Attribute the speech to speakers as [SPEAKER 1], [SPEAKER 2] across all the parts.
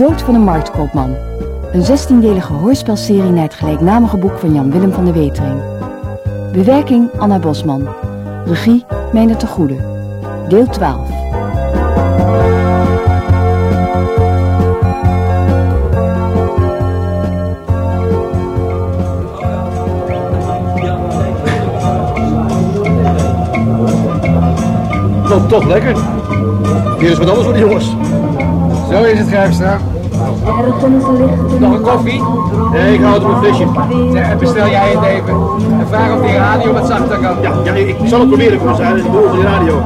[SPEAKER 1] dood van een marktkoopman. Een 16-delige hoorspelserie naar het gelijknamige boek van Jan-Willem van de Wetering. Bewerking Anna Bosman. Regie Meijner de Goede. Deel 12.
[SPEAKER 2] Loopt toch lekker. Hier is wat anders voor de jongens.
[SPEAKER 3] Zo is het, Grijpstra.
[SPEAKER 2] Nog een koffie? Nee, ik hou het op een flesje.
[SPEAKER 3] Zeg, bestel jij het even. En vraag of die radio wat zachter kan.
[SPEAKER 2] Ja, ja, ik zal het proberen, commissaris. Ik hoor die radio.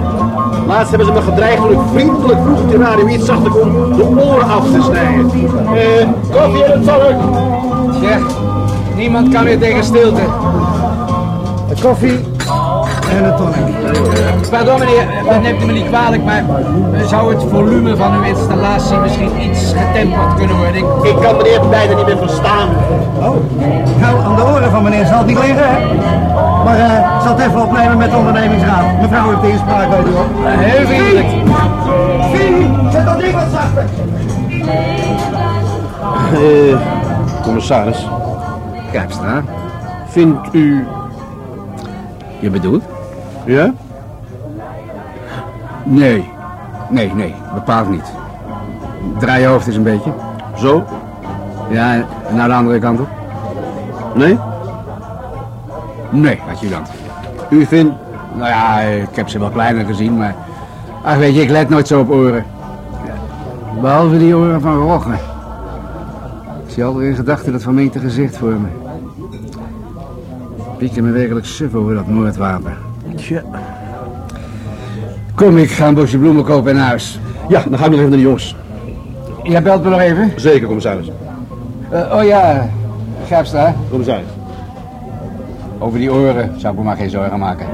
[SPEAKER 2] Laatst hebben ze me gedreigd toen ik vriendelijk vroeg op de radio iets zachter kon de oren af te snijden. Eh, koffie en het zalk.
[SPEAKER 3] Ja, niemand kan meer tegen stilte.
[SPEAKER 4] De koffie en tonic.
[SPEAKER 3] Pardon meneer, dat neemt u me niet kwalijk, maar eh, zou het volume van uw installatie misschien iets getemperd kunnen worden? Ik-
[SPEAKER 2] Ik kan meneer bijna niet meer verstaan.
[SPEAKER 4] Oh, nou, aan de oren van meneer zal het niet liggen, hè? Maar eh, ik zal het even opnemen met de ondernemingsraad. Mevrouw heeft de inspraak, weet u.
[SPEAKER 3] Heel vriendelijk.
[SPEAKER 4] Fie, zet dat ding wat zachter.
[SPEAKER 2] Eh, commissaris.
[SPEAKER 3] Grijpstra,
[SPEAKER 2] Vindt u...
[SPEAKER 3] je bedoelt?
[SPEAKER 2] Ja?
[SPEAKER 3] Nee. Nee, nee, bepaald niet. Draai je hoofd eens een beetje.
[SPEAKER 2] Zo?
[SPEAKER 3] Ja, en naar de andere kant op.
[SPEAKER 2] Nee?
[SPEAKER 3] Nee, adjudant.
[SPEAKER 2] U vindt...
[SPEAKER 3] Nou ja, ik heb ze wel kleiner gezien, maar... Ach, weet je, ik let nooit zo op oren. Behalve die oren van Rogge. Ik zie alweer in gedachten dat vermeende gezicht voor me. Piek me werkelijk suf over dat moordwapen.
[SPEAKER 2] Tja.
[SPEAKER 3] Kom, ik ga een bosje bloemen kopen in huis.
[SPEAKER 2] Ja, dan ga ik nog even naar de jongens.
[SPEAKER 3] Jij belt me nog even?
[SPEAKER 2] Zeker, commissaris.
[SPEAKER 3] Eh, oh ja, Grijpstra.
[SPEAKER 2] Commissaris.
[SPEAKER 3] Over die oren zou ik me maar geen zorgen maken.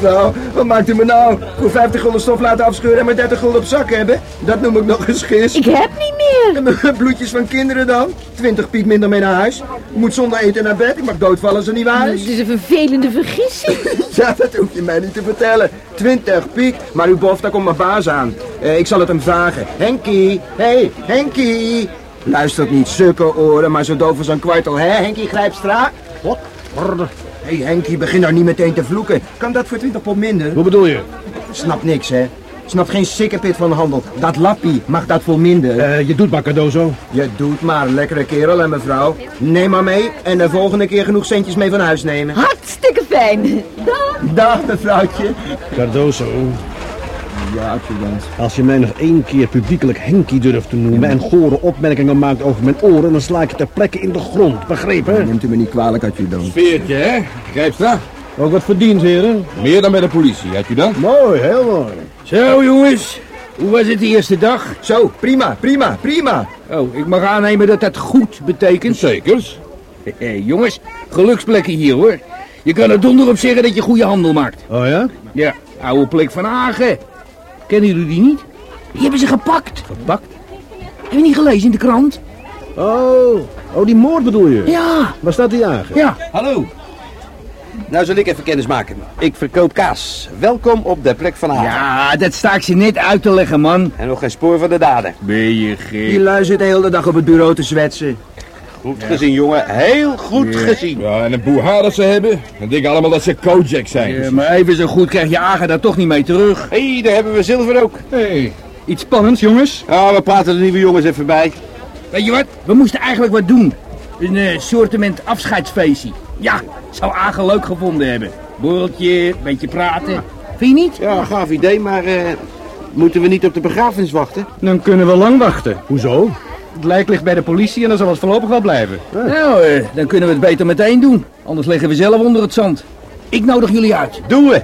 [SPEAKER 4] Mevrouw, wat maakt u me nou? Voor 50 gulden stof laten afscheuren en maar 30 gulden op zak hebben? Dat noem ik nog eens gis.
[SPEAKER 5] Ik heb niet meer.
[SPEAKER 4] En bloedjes van kinderen dan? 20 piek minder mee naar huis. Ik moet zonder eten naar bed. Ik mag doodvallen als er niet waar
[SPEAKER 5] Het
[SPEAKER 4] is.
[SPEAKER 5] is een vervelende vergissing.
[SPEAKER 4] Ja, dat hoef je mij niet te vertellen. 20 piek, maar uw bof, daar komt mijn baas aan. Eh, ik zal het hem vragen. Henkie, hey, Henkie. Luistert niet, sukke oren, maar zo doof als een kwartel. Hè, Henkie Grijpstra? Wat? Hé, hey, Henkie, begin nou niet meteen te vloeken. Kan dat voor 20 pond minder?
[SPEAKER 2] Wat bedoel je?
[SPEAKER 4] Snap niks, hè? Snap geen sikkepit van de handel. Dat lappie mag dat voor minder.
[SPEAKER 2] Eh, je doet maar cadeau zo.
[SPEAKER 4] Je doet maar, lekkere kerel en mevrouw. Neem maar mee en de volgende keer genoeg centjes mee van huis nemen.
[SPEAKER 5] Hartstikke fijn. Dag.
[SPEAKER 4] Dag, mevrouwtje.
[SPEAKER 2] Cardoso.
[SPEAKER 4] Ja, adjudant.
[SPEAKER 2] Als je mij nog één keer publiekelijk Henkie durft te noemen en gore opmerkingen maakt over mijn oren, dan sla ik je ter plekke in de grond. Begrepen?
[SPEAKER 4] Neemt u me niet kwalijk, adjudant.
[SPEAKER 6] Veertje, hè? Grijpstra?
[SPEAKER 2] Ook wat verdiend, heren.
[SPEAKER 6] Meer dan bij de politie, had je dat?
[SPEAKER 2] Mooi, heel mooi.
[SPEAKER 3] Zo, jongens. Hoe was het de eerste dag?
[SPEAKER 4] Zo, prima, prima, prima.
[SPEAKER 3] Oh, ik mag aannemen dat dat goed betekent.
[SPEAKER 6] Zekers.
[SPEAKER 3] Hé, jongens, geluksplekken hier, hoor. Je kan er donder op zeggen dat je goede handel maakt.
[SPEAKER 2] Oh ja?
[SPEAKER 3] Ja, oude plek van Hagen. Kennen jullie die niet? Die hebben ze gepakt.
[SPEAKER 2] Gepakt?
[SPEAKER 3] Heb je niet gelezen in de krant?
[SPEAKER 2] Oh, oh, die moord bedoel je?
[SPEAKER 3] Ja,
[SPEAKER 2] Waar staat die aan?
[SPEAKER 3] ja.
[SPEAKER 7] Hallo. Nou zal ik even kennis maken. Ik verkoop kaas. Welkom op de plek van Hagen.
[SPEAKER 3] Ja, dat sta ik ze net uit te leggen, man.
[SPEAKER 7] En nog geen spoor van de dader.
[SPEAKER 3] Ben je
[SPEAKER 4] Die
[SPEAKER 3] gek?
[SPEAKER 4] lui zit de hele dag op het bureau te zwetsen.
[SPEAKER 7] Goed gezien, jongen. Heel goed gezien.
[SPEAKER 6] Ja, en een boeha dat ze hebben. Dan denken allemaal dat ze Kojak zijn.
[SPEAKER 3] Ja, maar even zo goed krijg je Agen daar toch niet mee terug.
[SPEAKER 7] Hé, hey, daar hebben we zilver ook.
[SPEAKER 3] Hey, iets spannends, jongens.
[SPEAKER 7] Ja, we praten de nieuwe jongens even bij.
[SPEAKER 3] Weet je wat? We moesten eigenlijk wat doen. Een eh, soortement afscheidsfeestje. Ja, zou Agen leuk gevonden hebben. Borreltje, beetje praten. Vind je niet?
[SPEAKER 7] Ja, gaaf idee, maar eh, moeten we niet op de begrafenis wachten?
[SPEAKER 8] Dan kunnen we lang wachten.
[SPEAKER 2] Hoezo?
[SPEAKER 8] Het lijk ligt bij de politie en dan zal het voorlopig wel blijven.
[SPEAKER 3] Nou, eh, dan kunnen we het beter meteen doen. Anders liggen we zelf onder het zand. Ik nodig jullie uit.
[SPEAKER 7] Doen we.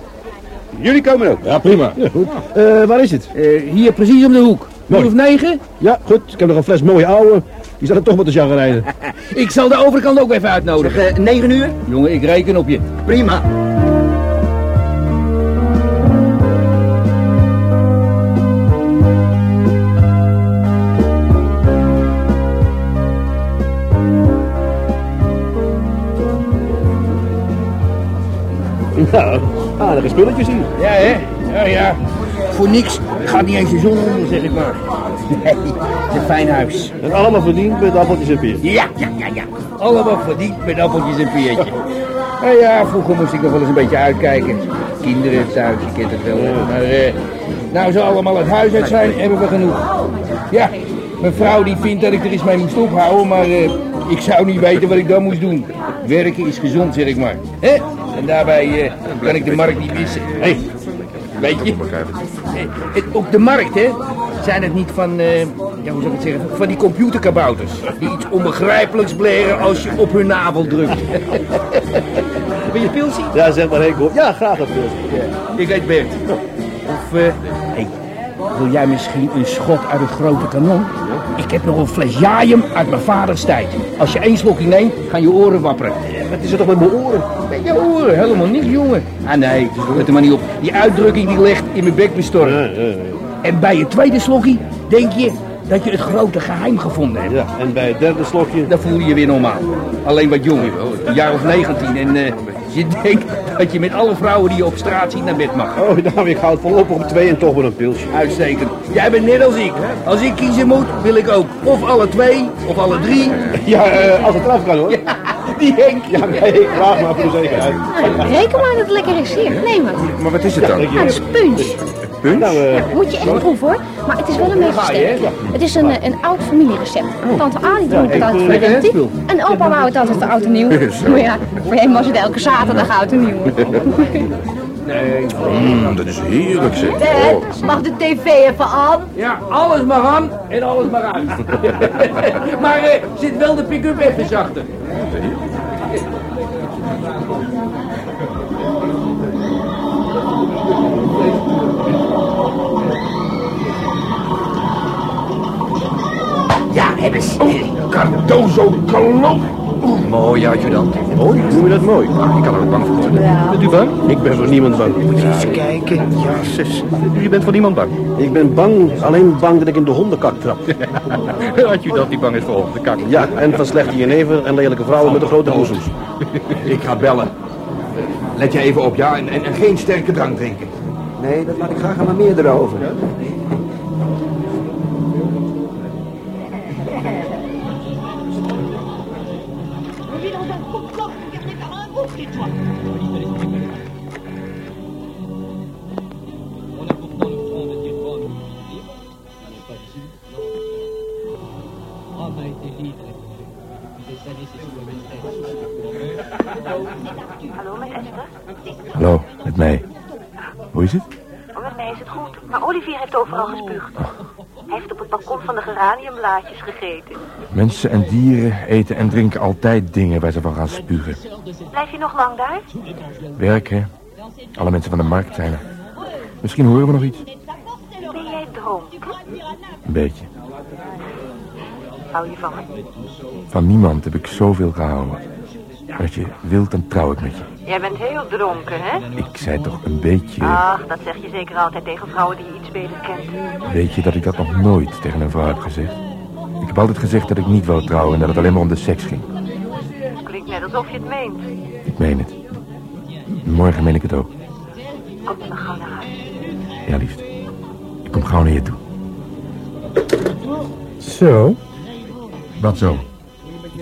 [SPEAKER 7] Jullie komen ook.
[SPEAKER 2] Ja, prima. Ja, goed. Eh, waar is het?
[SPEAKER 3] Eh, hier precies om de hoek.
[SPEAKER 2] Mooi.
[SPEAKER 3] Of negen?
[SPEAKER 2] Ja, goed. Ik heb nog een fles mooie ouwe. Die staat er toch met de jagger rijden.
[SPEAKER 3] Ik zal de overkant ook even uitnodigen.
[SPEAKER 4] Eh, 9 uur?
[SPEAKER 3] Jongen, ik reken op je.
[SPEAKER 4] Prima.
[SPEAKER 2] Nou, aardige spulletjes hier.
[SPEAKER 6] Ja, hè? Ja, ja. Voor niks gaat niet eens de zon onder, zeg ik maar. Nee, het is een fijn huis.
[SPEAKER 2] En allemaal verdiend met appeltjes en peer.
[SPEAKER 6] Ja, ja, ja, ja. Allemaal verdiend met appeltjes en peertje. Nou ja, vroeger moest ik nog wel eens een beetje uitkijken. Kinderen thuis, je kent het wel. Maar eh, nou ze allemaal het huis uit zijn, hebben we genoeg. Ja, mijn vrouw die vindt dat ik er eens mee moest ophouden, maar eh, ik zou niet weten wat ik dan moest doen. Werken is gezond, zeg ik maar. Hè? En daarbij eh, kan ik de markt niet missen. Hé, weet je, eh, het- op de markt, hè, zijn het niet van, eh, ja, hoe zou ik het zeggen, van die computerkabouters. Die iets onbegrijpelijks bleren als je op hun navel drukt. Wil je een pilsie?
[SPEAKER 2] Ja, zeg maar Henk. hoor. Ja, graag een pilsje.
[SPEAKER 6] Ik heet Bert. Of, eh, hey, wil jij misschien een schot uit het grote kanon? Ik heb nog een fles jaaium uit mijn vaders tijd. Als je één slokje neemt, gaan je oren wapperen.
[SPEAKER 2] Wat is er toch met mijn oren?
[SPEAKER 6] Met je oren, helemaal niet, jongen. Ah nee, let er maar niet op. Die uitdrukking die ligt in mijn bek
[SPEAKER 2] ja.
[SPEAKER 6] En bij je tweede slokje denk je dat je het grote geheim gevonden hebt.
[SPEAKER 2] Ja, en bij het derde slokje...
[SPEAKER 6] Dan voel je je weer normaal. Alleen wat jonger, een jaar of 19. En eh, je denkt dat je met alle vrouwen die je op straat ziet naar bed mag.
[SPEAKER 2] Oh, nou, ik houd voorlopig op twee en toch wel een pilsje.
[SPEAKER 6] Uitstekend. Jij bent net als ik. Als ik kiezen moet, wil ik ook of alle twee, of alle drie.
[SPEAKER 2] Ja, eh, als het eraf kan hoor.
[SPEAKER 6] Die Henk.
[SPEAKER 2] Ja, nee, graag maar voor de zekerheid.
[SPEAKER 5] Nou, reken maar dat het lekker is. Hier, neem het.
[SPEAKER 3] Maar wat is het dan?
[SPEAKER 5] Nou, dat is punch.
[SPEAKER 2] Nou, eh,
[SPEAKER 5] Moet je echt proeven hoor. Maar het is wel een beetje sterk. Het is een, eh, een oud familierecept. Tante Ali dronk het altijd voor de. En opa wou het altijd voor oud en nieuw. Maar ja, voor hem was het elke zaterdag oud en nieuw.
[SPEAKER 3] Mm, dat is heerlijk zeg.
[SPEAKER 5] Dad, mag de tv even aan?
[SPEAKER 6] Ja, alles maar aan en alles maar uit. maar eh, zit wel de pick-up even zachter. Hebben ze.
[SPEAKER 3] Cardozo Colom. Mooi adjudant.
[SPEAKER 2] mooi, noem je dat mooi?
[SPEAKER 3] Ik kan er ook bang voor worden.
[SPEAKER 2] Bent u bang? Ik ben voor niemand bang.
[SPEAKER 3] Eens kijken. Ja, zus. U bent voor niemand bang.
[SPEAKER 2] Ik ben bang, alleen bang dat ik in de hondenkak trap.
[SPEAKER 3] Adjudant die bang is voor de kak.
[SPEAKER 2] Ja, en van slechte jenever en lelijke vrouwen met de grote boezems.
[SPEAKER 3] Ik ga bellen. Let je even op, ja? En, en, en geen sterke drank drinken.
[SPEAKER 4] Nee, dat laat ik graag aan mijn meerdere over.
[SPEAKER 9] Hallo, met Esther.
[SPEAKER 10] Hallo, met mij. Hoe is het?
[SPEAKER 9] Oh, met mij is het goed. Maar Olivier heeft overal gespuugd. Hij heeft op het balkon van de geraniumblaadjes gegeten.
[SPEAKER 10] Mensen en dieren eten en drinken altijd dingen waar ze van gaan spugen.
[SPEAKER 9] Blijf je nog lang daar?
[SPEAKER 10] Werken, alle mensen van de markt zijn er. Misschien horen we nog iets.
[SPEAKER 9] Ben jij dronken?
[SPEAKER 10] Een beetje.
[SPEAKER 9] Hou je van me?
[SPEAKER 10] Van niemand heb ik zoveel gehouden. Als je wilt, dan trouw ik met je.
[SPEAKER 9] Jij bent heel dronken, hè?
[SPEAKER 10] Ik zei toch een beetje...
[SPEAKER 9] Ach, dat zeg je zeker altijd tegen vrouwen die je iets beter kent.
[SPEAKER 10] Weet je dat ik dat nog nooit tegen een vrouw heb gezegd? Ik heb altijd gezegd dat ik niet wou trouwen en dat het alleen maar om de seks ging.
[SPEAKER 9] Klinkt net alsof je het meent.
[SPEAKER 10] Ik meen het. Morgen meen ik het ook.
[SPEAKER 9] Kom je dan gauw naar huis?
[SPEAKER 10] Ja, liefste. Ik kom gauw naar je toe.
[SPEAKER 8] Zo,
[SPEAKER 10] Wat zo?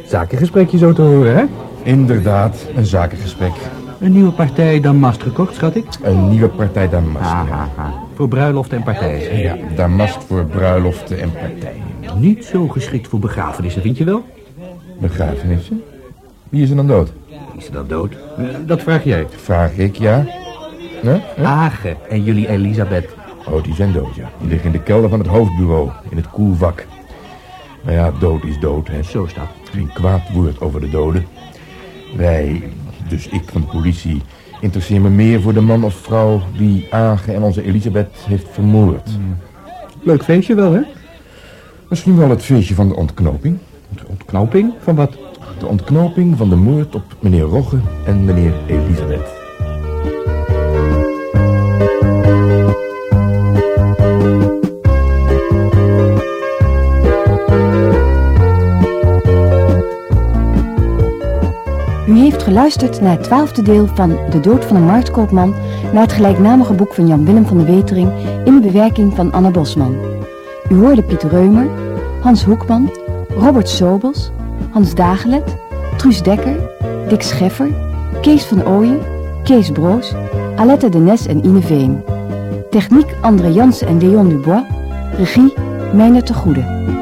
[SPEAKER 8] zakengesprekje zo te horen, hè?
[SPEAKER 10] Inderdaad, een zakengesprek.
[SPEAKER 8] Een nieuwe partij Damast gekocht, schat ik?
[SPEAKER 10] Een nieuwe partij Damast.
[SPEAKER 8] Aha, voor bruiloften en partijen.
[SPEAKER 10] Ja, Damast voor bruiloften en partijen.
[SPEAKER 8] Niet zo geschikt voor begrafenissen, vind je wel?
[SPEAKER 10] Begrafenissen? Wie is er dan dood?
[SPEAKER 8] Is ze dan dood? Eh, dat vraag jij.
[SPEAKER 10] Vraag ik, ja. Huh? Huh?
[SPEAKER 8] Age en jullie Elisabeth.
[SPEAKER 10] Oh, die zijn dood, ja. Die liggen in de kelder van het hoofdbureau, in het koelvak. Nou ja, dood is dood, hè.
[SPEAKER 8] Zo dat.
[SPEAKER 10] Geen kwaad woord over de doden. Wij, dus ik van de politie, interesseer me meer voor de man of vrouw die Age en onze Elisabeth heeft vermoord.
[SPEAKER 8] Leuk feestje wel, hè?
[SPEAKER 10] Misschien wel het feestje van de ontknoping.
[SPEAKER 8] De ontknoping van wat?
[SPEAKER 10] De ontknoping van de moord op meneer Rogge en meneer Elisabeth.
[SPEAKER 1] U heeft geluisterd naar het twaalfde deel van De Dood van een Marktkoopman... naar het gelijknamige boek van Jan-Willem van de Wetering... in de bewerking van Anna Bosman. U hoorde Piet Reumer, Hans Hoekman, Robert Sobels, Hans Dagelet, Truus Dekker, Dick Scheffer, Kees van Ooyen, Kees Broos, Aletta de Nes en Ine Veen. Techniek André Jansen en Leon Dubois. Regie Meijner te Goede.